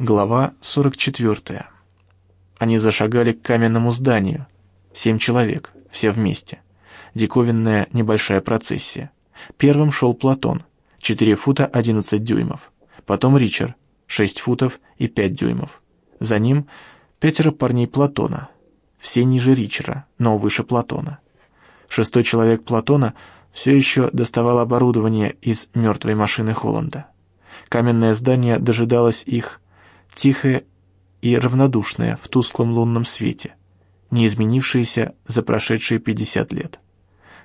Глава 44. Они зашагали к каменному зданию. Семь человек, все вместе. Диковинная небольшая процессия. Первым шел Платон, 4 фута 11 дюймов. Потом Ричард, 6 футов и 5 дюймов. За ним пятеро парней Платона, все ниже Ричера, но выше Платона. Шестой человек Платона все еще доставал оборудование из мертвой машины Холланда. Каменное здание дожидалось их тихое и равнодушное в тусклом лунном свете, не изменившееся за прошедшие 50 лет.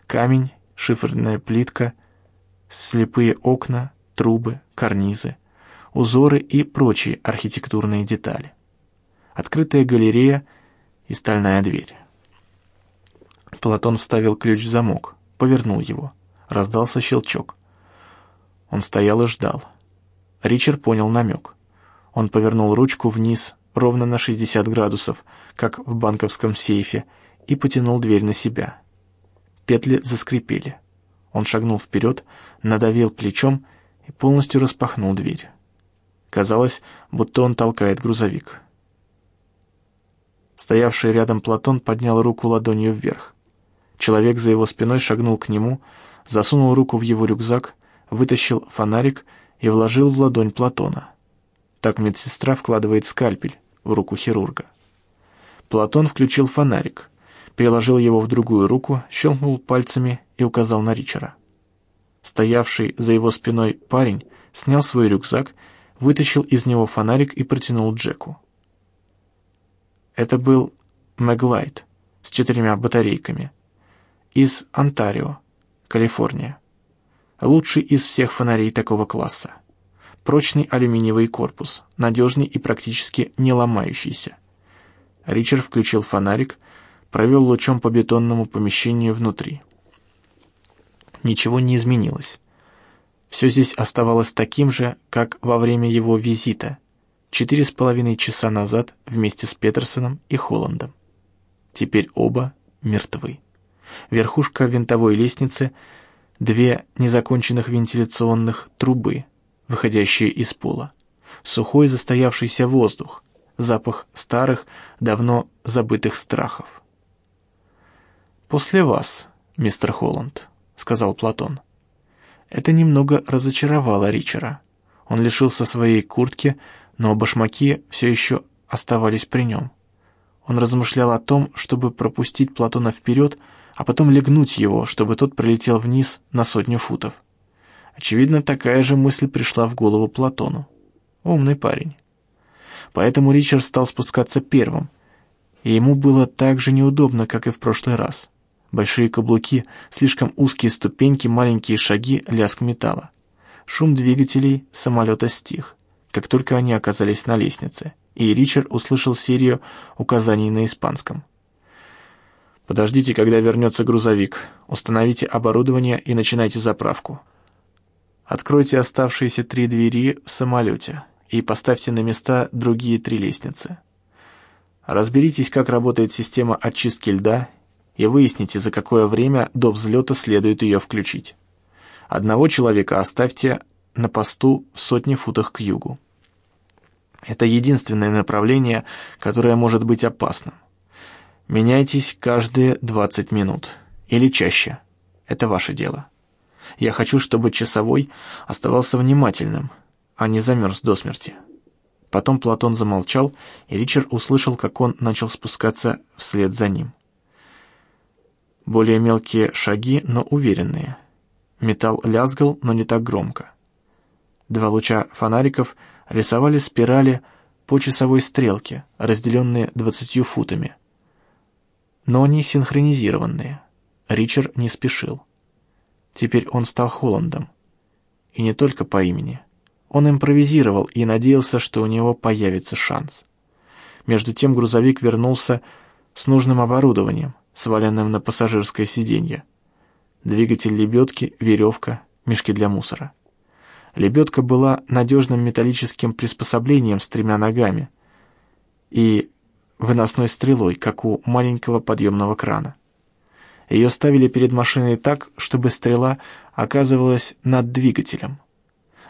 Камень, шиферная плитка, слепые окна, трубы, карнизы, узоры и прочие архитектурные детали. Открытая галерея и стальная дверь. Платон вставил ключ в замок, повернул его. Раздался щелчок. Он стоял и ждал. Ричард понял намек. Он повернул ручку вниз ровно на 60 градусов, как в банковском сейфе, и потянул дверь на себя. Петли заскрипели. Он шагнул вперед, надавил плечом и полностью распахнул дверь. Казалось, будто он толкает грузовик. Стоявший рядом Платон поднял руку ладонью вверх. Человек за его спиной шагнул к нему, засунул руку в его рюкзак, вытащил фонарик и вложил в ладонь Платона. Так медсестра вкладывает скальпель в руку хирурга. Платон включил фонарик, переложил его в другую руку, щелкнул пальцами и указал на Ричера. Стоявший за его спиной парень снял свой рюкзак, вытащил из него фонарик и протянул Джеку. Это был Мэглайт с четырьмя батарейками. Из Онтарио, Калифорния. Лучший из всех фонарей такого класса прочный алюминиевый корпус, надежный и практически не ломающийся. Ричард включил фонарик, провел лучом по бетонному помещению внутри. Ничего не изменилось. Все здесь оставалось таким же, как во время его визита, четыре с половиной часа назад вместе с Петерсоном и Холландом. Теперь оба мертвы. Верхушка винтовой лестницы, две незаконченных вентиляционных трубы — выходящие из пола. Сухой застоявшийся воздух, запах старых, давно забытых страхов. «После вас, мистер Холланд», — сказал Платон. Это немного разочаровало Ричера. Он лишился своей куртки, но башмаки все еще оставались при нем. Он размышлял о том, чтобы пропустить Платона вперед, а потом легнуть его, чтобы тот пролетел вниз на сотню футов. Очевидно, такая же мысль пришла в голову Платону. Умный парень. Поэтому Ричард стал спускаться первым, и ему было так же неудобно, как и в прошлый раз. Большие каблуки, слишком узкие ступеньки, маленькие шаги, лязг металла. Шум двигателей самолета стих, как только они оказались на лестнице, и Ричард услышал серию указаний на испанском. «Подождите, когда вернется грузовик. Установите оборудование и начинайте заправку. Откройте оставшиеся три двери в самолете и поставьте на места другие три лестницы. Разберитесь, как работает система очистки льда, и выясните, за какое время до взлета следует ее включить. Одного человека оставьте на посту в сотне футах к югу. Это единственное направление, которое может быть опасным. Меняйтесь каждые 20 минут или чаще. Это ваше дело. Я хочу, чтобы часовой оставался внимательным, а не замерз до смерти». Потом Платон замолчал, и Ричард услышал, как он начал спускаться вслед за ним. Более мелкие шаги, но уверенные. Металл лязгал, но не так громко. Два луча фонариков рисовали спирали по часовой стрелке, разделенные двадцатью футами. Но они синхронизированные. Ричард не спешил. Теперь он стал Холландом. И не только по имени. Он импровизировал и надеялся, что у него появится шанс. Между тем грузовик вернулся с нужным оборудованием, сваленным на пассажирское сиденье. Двигатель лебедки, веревка, мешки для мусора. Лебедка была надежным металлическим приспособлением с тремя ногами и выносной стрелой, как у маленького подъемного крана. Ее ставили перед машиной так, чтобы стрела оказывалась над двигателем.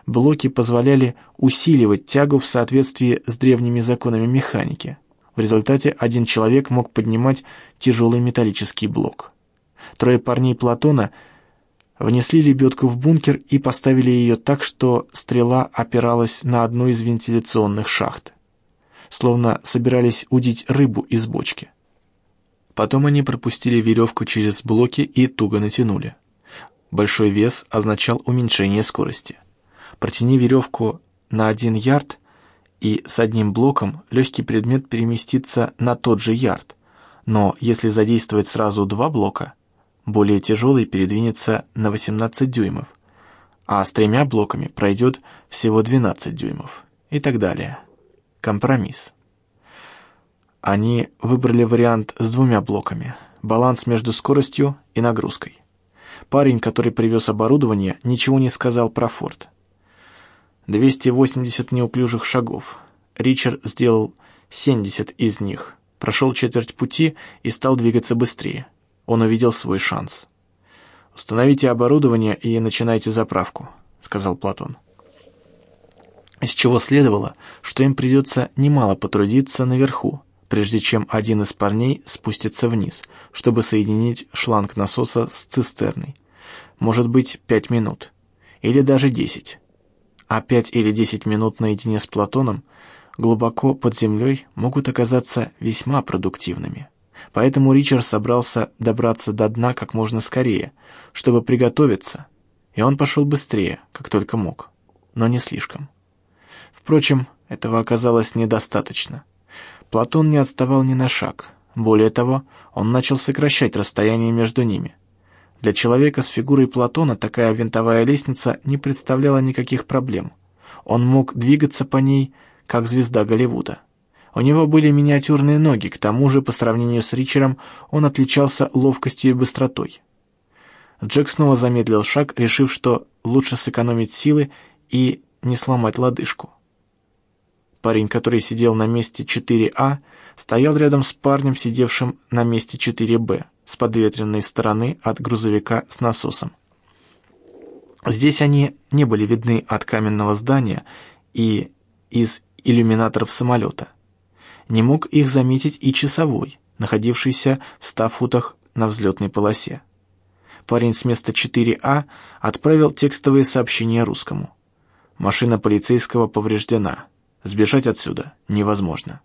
блоки позволяли усиливать тягу в соответствии с древними законами механики. В результате один человек мог поднимать тяжелый металлический блок. Трое парней Платона внесли лебедку в бункер и поставили ее так, что стрела опиралась на одну из вентиляционных шахт, словно собирались удить рыбу из бочки. Потом они пропустили веревку через блоки и туго натянули. Большой вес означал уменьшение скорости. Протяни веревку на один ярд, и с одним блоком легкий предмет переместится на тот же ярд. Но если задействовать сразу два блока, более тяжелый передвинется на 18 дюймов, а с тремя блоками пройдет всего 12 дюймов и так далее. Компромисс. Они выбрали вариант с двумя блоками, баланс между скоростью и нагрузкой. Парень, который привез оборудование, ничего не сказал про форт. 280 неуклюжих шагов. Ричард сделал 70 из них, прошел четверть пути и стал двигаться быстрее. Он увидел свой шанс. «Установите оборудование и начинайте заправку», — сказал Платон. Из чего следовало, что им придется немало потрудиться наверху, прежде чем один из парней спустится вниз, чтобы соединить шланг насоса с цистерной. Может быть, пять минут. Или даже десять. А пять или десять минут наедине с Платоном глубоко под землей могут оказаться весьма продуктивными. Поэтому Ричард собрался добраться до дна как можно скорее, чтобы приготовиться, и он пошел быстрее, как только мог, но не слишком. Впрочем, этого оказалось недостаточно. Платон не отставал ни на шаг. Более того, он начал сокращать расстояние между ними. Для человека с фигурой Платона такая винтовая лестница не представляла никаких проблем. Он мог двигаться по ней, как звезда Голливуда. У него были миниатюрные ноги, к тому же, по сравнению с Ричером, он отличался ловкостью и быстротой. Джек снова замедлил шаг, решив, что лучше сэкономить силы и не сломать лодыжку. Парень, который сидел на месте 4А, стоял рядом с парнем, сидевшим на месте 4Б, с подветренной стороны от грузовика с насосом. Здесь они не были видны от каменного здания и из иллюминаторов самолета. Не мог их заметить и часовой, находившийся в ста футах на взлетной полосе. Парень с места 4А отправил текстовые сообщения русскому. «Машина полицейского повреждена. Сбежать отсюда невозможно.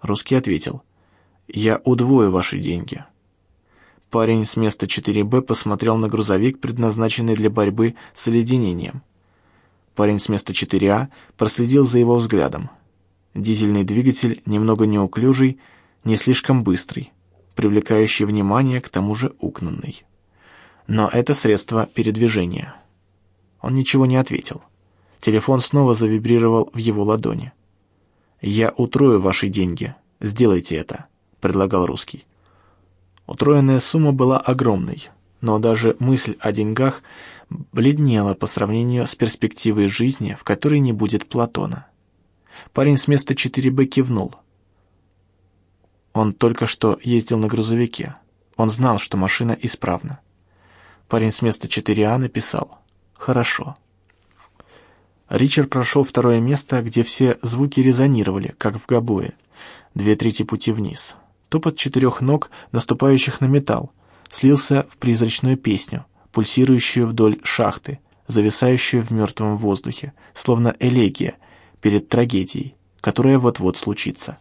Русский ответил, «Я удвою ваши деньги». Парень с места 4Б посмотрел на грузовик, предназначенный для борьбы с оледенением. Парень с места 4А проследил за его взглядом. Дизельный двигатель немного неуклюжий, не слишком быстрый, привлекающий внимание, к тому же угнанный. Но это средство передвижения. Он ничего не ответил. Телефон снова завибрировал в его ладони. «Я утрою ваши деньги. Сделайте это», — предлагал русский. Утроенная сумма была огромной, но даже мысль о деньгах бледнела по сравнению с перспективой жизни, в которой не будет Платона. Парень с места 4Б кивнул. Он только что ездил на грузовике. Он знал, что машина исправна. Парень с места 4А написал «Хорошо». Ричард прошел второе место, где все звуки резонировали, как в гобое. Две трети пути вниз. Топот четырех ног, наступающих на металл, слился в призрачную песню, пульсирующую вдоль шахты, зависающую в мертвом воздухе, словно элегия перед трагедией, которая вот-вот случится.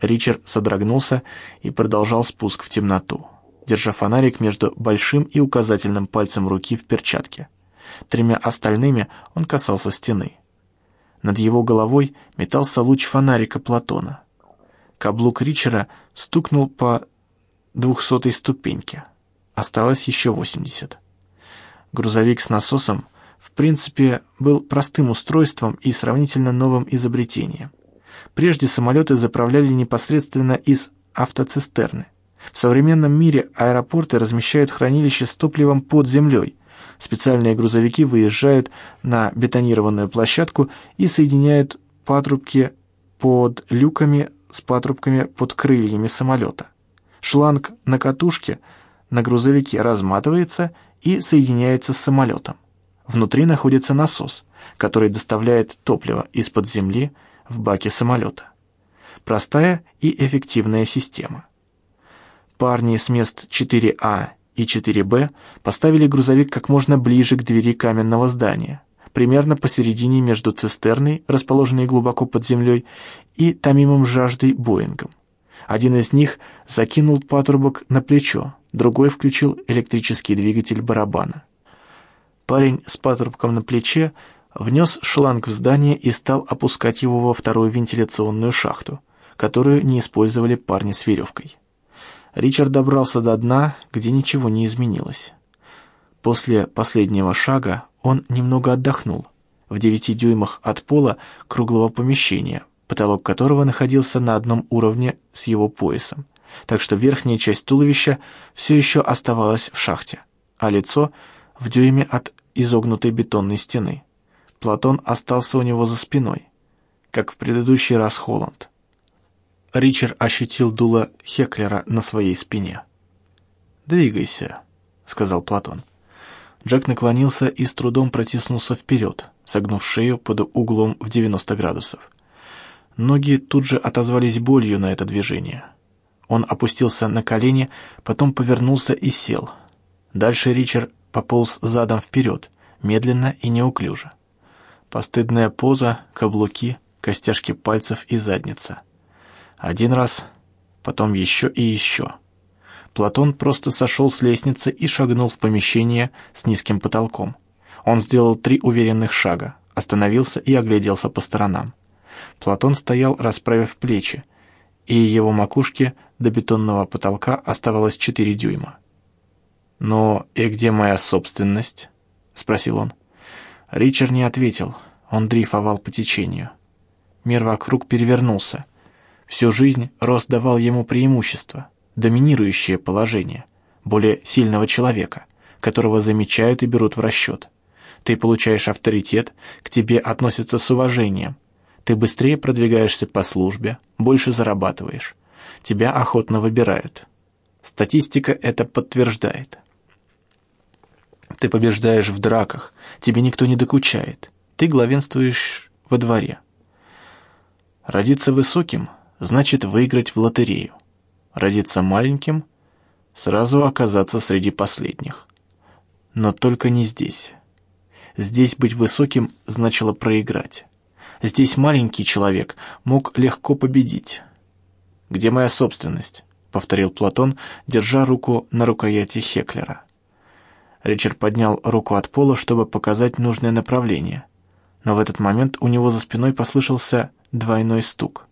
Ричард содрогнулся и продолжал спуск в темноту, держа фонарик между большим и указательным пальцем руки в перчатке. Тремя остальными он касался стены. Над его головой метался луч фонарика Платона. Каблук Ричера стукнул по двухсотой ступеньке. Осталось еще восемьдесят. Грузовик с насосом, в принципе, был простым устройством и сравнительно новым изобретением. Прежде самолеты заправляли непосредственно из автоцистерны. В современном мире аэропорты размещают хранилища с топливом под землей – Специальные грузовики выезжают на бетонированную площадку и соединяют патрубки под люками с патрубками под крыльями самолета. Шланг на катушке на грузовике разматывается и соединяется с самолетом. Внутри находится насос, который доставляет топливо из-под земли в баке самолета. Простая и эффективная система. Парни с мест 4А и 4Б поставили грузовик как можно ближе к двери каменного здания, примерно посередине между цистерной, расположенной глубоко под землей, и томимым жаждой Боингом. Один из них закинул патрубок на плечо, другой включил электрический двигатель барабана. Парень с патрубком на плече внес шланг в здание и стал опускать его во вторую вентиляционную шахту, которую не использовали парни с веревкой. Ричард добрался до дна, где ничего не изменилось. После последнего шага он немного отдохнул. В девяти дюймах от пола круглого помещения, потолок которого находился на одном уровне с его поясом, так что верхняя часть туловища все еще оставалась в шахте, а лицо в дюйме от изогнутой бетонной стены. Платон остался у него за спиной, как в предыдущий раз Холланд. Ричард ощутил дуло Хеклера на своей спине. «Двигайся», — сказал Платон. Джек наклонился и с трудом протиснулся вперед, согнув шею под углом в 90 градусов. Ноги тут же отозвались болью на это движение. Он опустился на колени, потом повернулся и сел. Дальше Ричард пополз задом вперед, медленно и неуклюже. Постыдная поза, каблуки, костяшки пальцев и задница — один раз, потом еще и еще. Платон просто сошел с лестницы и шагнул в помещение с низким потолком. Он сделал три уверенных шага, остановился и огляделся по сторонам. Платон стоял, расправив плечи, и его макушке до бетонного потолка оставалось четыре дюйма. «Но и где моя собственность?» — спросил он. Ричард не ответил, он дрейфовал по течению. Мир вокруг перевернулся — Всю жизнь рост давал ему преимущество, доминирующее положение, более сильного человека, которого замечают и берут в расчет. Ты получаешь авторитет, к тебе относятся с уважением. Ты быстрее продвигаешься по службе, больше зарабатываешь. Тебя охотно выбирают. Статистика это подтверждает. Ты побеждаешь в драках, тебе никто не докучает. Ты главенствуешь во дворе. Родиться высоким значит выиграть в лотерею. Родиться маленьким — сразу оказаться среди последних. Но только не здесь. Здесь быть высоким значило проиграть. Здесь маленький человек мог легко победить. «Где моя собственность?» — повторил Платон, держа руку на рукояти Хеклера. Ричард поднял руку от пола, чтобы показать нужное направление. Но в этот момент у него за спиной послышался двойной стук.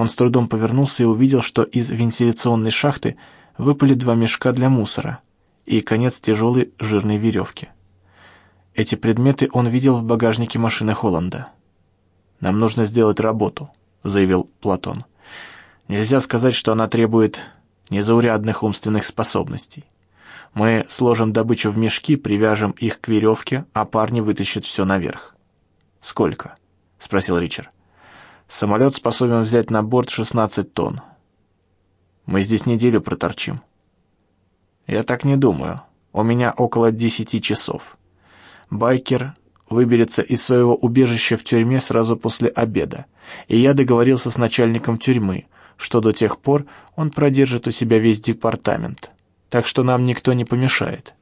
Он с трудом повернулся и увидел, что из вентиляционной шахты выпали два мешка для мусора и конец тяжелой жирной веревки. Эти предметы он видел в багажнике машины Холланда. «Нам нужно сделать работу», — заявил Платон. «Нельзя сказать, что она требует незаурядных умственных способностей. Мы сложим добычу в мешки, привяжем их к веревке, а парни вытащат все наверх». «Сколько?» — спросил Ричард. Самолет способен взять на борт 16 тонн. Мы здесь неделю проторчим. Я так не думаю. У меня около 10 часов. Байкер выберется из своего убежища в тюрьме сразу после обеда, и я договорился с начальником тюрьмы, что до тех пор он продержит у себя весь департамент, так что нам никто не помешает.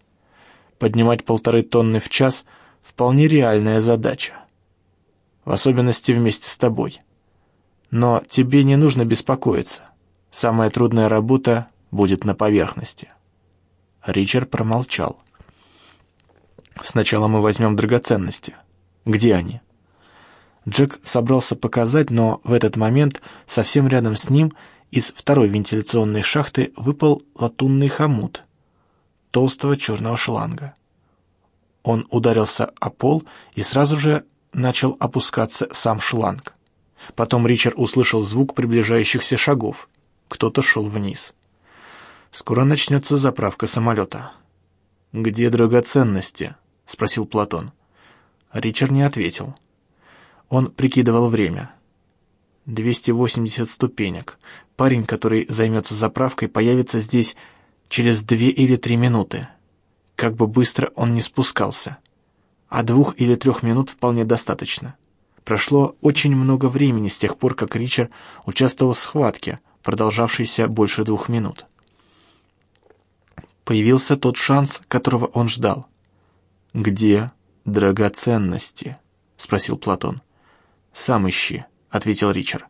Поднимать полторы тонны в час — вполне реальная задача. В особенности вместе с тобой. Но тебе не нужно беспокоиться. Самая трудная работа будет на поверхности». Ричард промолчал. «Сначала мы возьмем драгоценности. Где они?» Джек собрался показать, но в этот момент совсем рядом с ним из второй вентиляционной шахты выпал латунный хомут толстого черного шланга. Он ударился о пол и сразу же начал опускаться сам шланг. Потом Ричард услышал звук приближающихся шагов. Кто-то шел вниз. Скоро начнется заправка самолета. «Где драгоценности?» — спросил Платон. Ричард не ответил. Он прикидывал время. 280 ступенек. Парень, который займется заправкой, появится здесь через две или три минуты. Как бы быстро он ни спускался. а двух или трех минут вполне достаточно. Прошло очень много времени с тех пор, как Ричард участвовал в схватке, продолжавшейся больше двух минут. Появился тот шанс, которого он ждал. «Где драгоценности?» — спросил Платон. «Сам ищи», — ответил Ричард.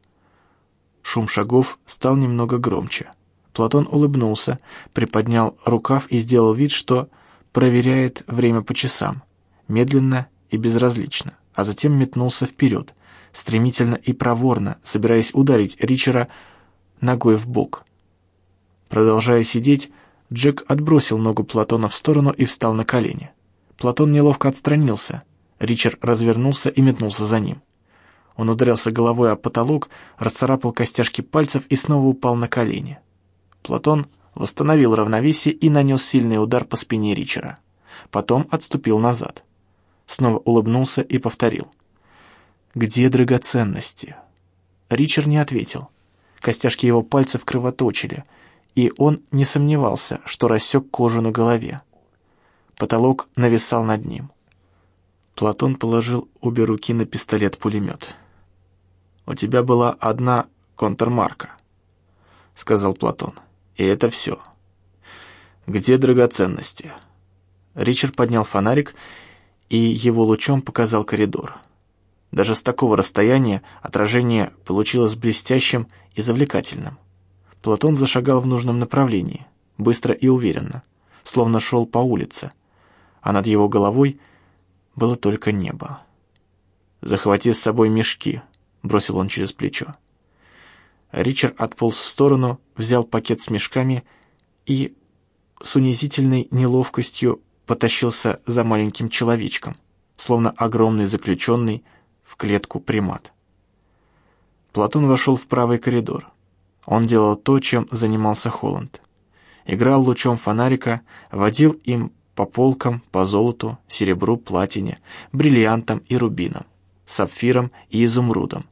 Шум шагов стал немного громче. Платон улыбнулся, приподнял рукав и сделал вид, что проверяет время по часам, медленно и безразлично, а затем метнулся вперед, стремительно и проворно, собираясь ударить Ричера ногой в бок. Продолжая сидеть, Джек отбросил ногу Платона в сторону и встал на колени. Платон неловко отстранился. Ричард развернулся и метнулся за ним. Он ударился головой о потолок, расцарапал костяшки пальцев и снова упал на колени. Платон восстановил равновесие и нанес сильный удар по спине Ричера. Потом отступил назад. Снова улыбнулся и повторил. «Где драгоценности?» Ричард не ответил. Костяшки его пальцев кровоточили, и он не сомневался, что рассек кожу на голове. Потолок нависал над ним. Платон положил обе руки на пистолет-пулемет. «У тебя была одна контрмарка», — сказал Платон. И это все. Где драгоценности? Ричард поднял фонарик и его лучом показал коридор. Даже с такого расстояния отражение получилось блестящим и завлекательным. Платон зашагал в нужном направлении, быстро и уверенно, словно шел по улице, а над его головой было только небо. «Захвати с собой мешки», — бросил он через плечо. Ричард отполз в сторону, взял пакет с мешками и с унизительной неловкостью потащился за маленьким человечком, словно огромный заключенный в клетку примат. Платон вошел в правый коридор. Он делал то, чем занимался Холланд. Играл лучом фонарика, водил им по полкам, по золоту, серебру, платине, бриллиантам и рубинам, сапфирам и изумрудам,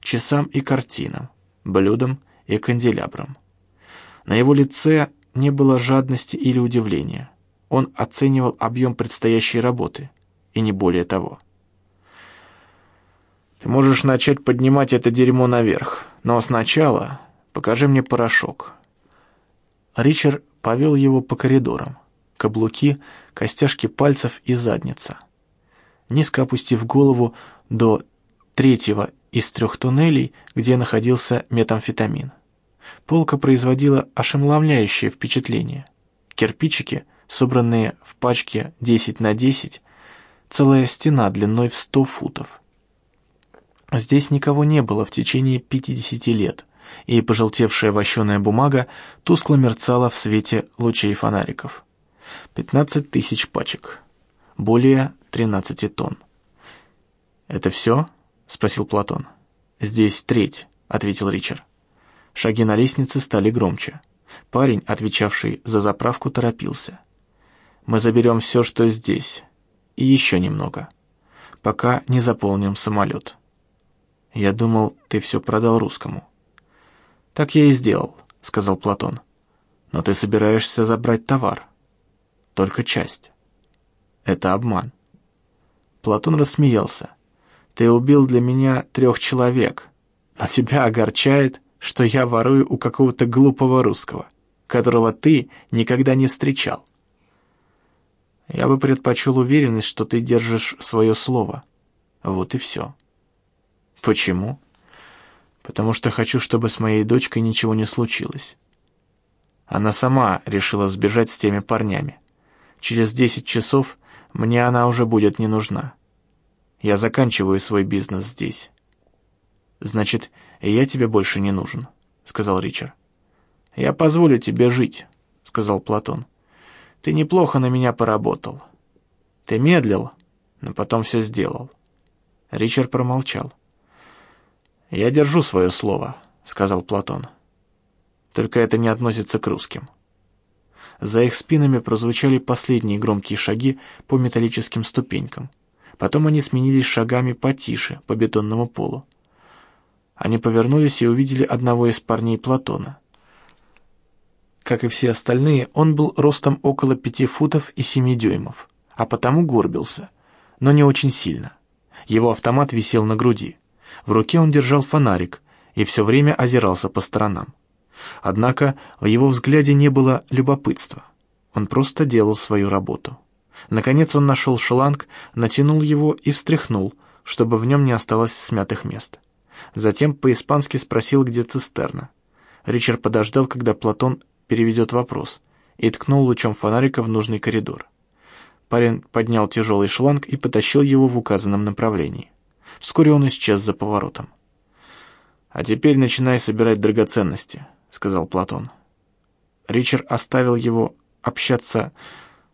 часам и картинам, блюдом и канделябром. На его лице не было жадности или удивления. Он оценивал объем предстоящей работы, и не более того. «Ты можешь начать поднимать это дерьмо наверх, но сначала покажи мне порошок». Ричард повел его по коридорам. Каблуки, костяшки пальцев и задница. Низко опустив голову до третьего из трех туннелей, где находился метамфетамин. Полка производила ошеломляющее впечатление. Кирпичики, собранные в пачке 10 на 10, целая стена длиной в 100 футов. Здесь никого не было в течение 50 лет, и пожелтевшая вощеная бумага тускло мерцала в свете лучей фонариков. 15 тысяч пачек, более 13 тонн. «Это все?» — спросил Платон. «Здесь треть», — ответил Ричард. Шаги на лестнице стали громче. Парень, отвечавший за заправку, торопился. «Мы заберем все, что здесь, и еще немного, пока не заполним самолет». «Я думал, ты все продал русскому». «Так я и сделал», — сказал Платон. «Но ты собираешься забрать товар. Только часть. Это обман». Платон рассмеялся. Ты убил для меня трех человек, но тебя огорчает, что я ворую у какого-то глупого русского, которого ты никогда не встречал. Я бы предпочел уверенность, что ты держишь свое слово. Вот и все. Почему? Потому что хочу, чтобы с моей дочкой ничего не случилось. Она сама решила сбежать с теми парнями. Через десять часов мне она уже будет не нужна. Я заканчиваю свой бизнес здесь». «Значит, я тебе больше не нужен», — сказал Ричард. «Я позволю тебе жить», — сказал Платон. «Ты неплохо на меня поработал. Ты медлил, но потом все сделал». Ричард промолчал. «Я держу свое слово», — сказал Платон. «Только это не относится к русским». За их спинами прозвучали последние громкие шаги по металлическим ступенькам. Потом они сменились шагами потише, по бетонному полу. Они повернулись и увидели одного из парней Платона. Как и все остальные, он был ростом около пяти футов и семи дюймов, а потому горбился. но не очень сильно. Его автомат висел на груди. В руке он держал фонарик и все время озирался по сторонам. Однако в его взгляде не было любопытства. Он просто делал свою работу. Наконец он нашел шланг, натянул его и встряхнул, чтобы в нем не осталось смятых мест. Затем по-испански спросил, где цистерна. Ричард подождал, когда Платон переведет вопрос, и ткнул лучом фонарика в нужный коридор. Парень поднял тяжелый шланг и потащил его в указанном направлении. Вскоре он исчез за поворотом. «А теперь начинай собирать драгоценности», — сказал Платон. Ричард оставил его общаться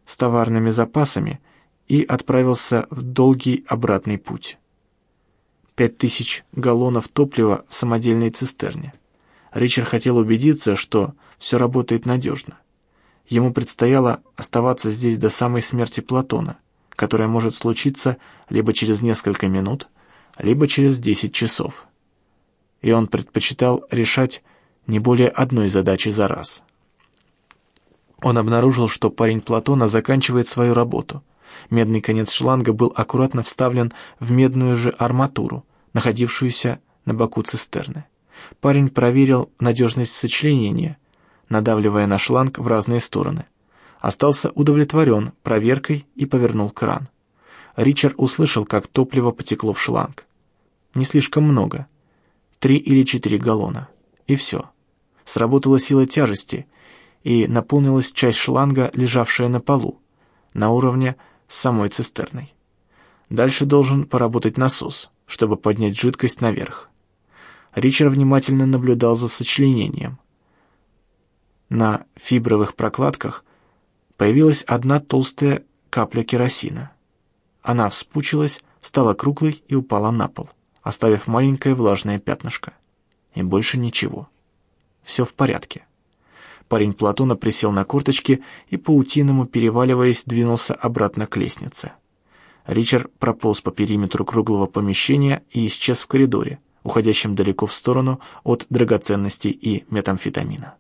с товарными запасами и отправился в долгий обратный путь. Пять тысяч галлонов топлива в самодельной цистерне. Ричард хотел убедиться, что все работает надежно. Ему предстояло оставаться здесь до самой смерти Платона, которая может случиться либо через несколько минут, либо через десять часов. И он предпочитал решать не более одной задачи за раз. Он обнаружил, что парень Платона заканчивает свою работу. Медный конец шланга был аккуратно вставлен в медную же арматуру, находившуюся на боку цистерны. Парень проверил надежность сочленения, надавливая на шланг в разные стороны. Остался удовлетворен проверкой и повернул кран. Ричард услышал, как топливо потекло в шланг. Не слишком много. Три или четыре галлона. И все. Сработала сила тяжести, и наполнилась часть шланга, лежавшая на полу, на уровне самой цистерной. Дальше должен поработать насос, чтобы поднять жидкость наверх. Ричард внимательно наблюдал за сочленением. На фибровых прокладках появилась одна толстая капля керосина. Она вспучилась, стала круглой и упала на пол, оставив маленькое влажное пятнышко. И больше ничего. Все в порядке. Парень Платона присел на корточки и, паутиному переваливаясь, двинулся обратно к лестнице. Ричард прополз по периметру круглого помещения и исчез в коридоре, уходящем далеко в сторону от драгоценностей и метамфетамина.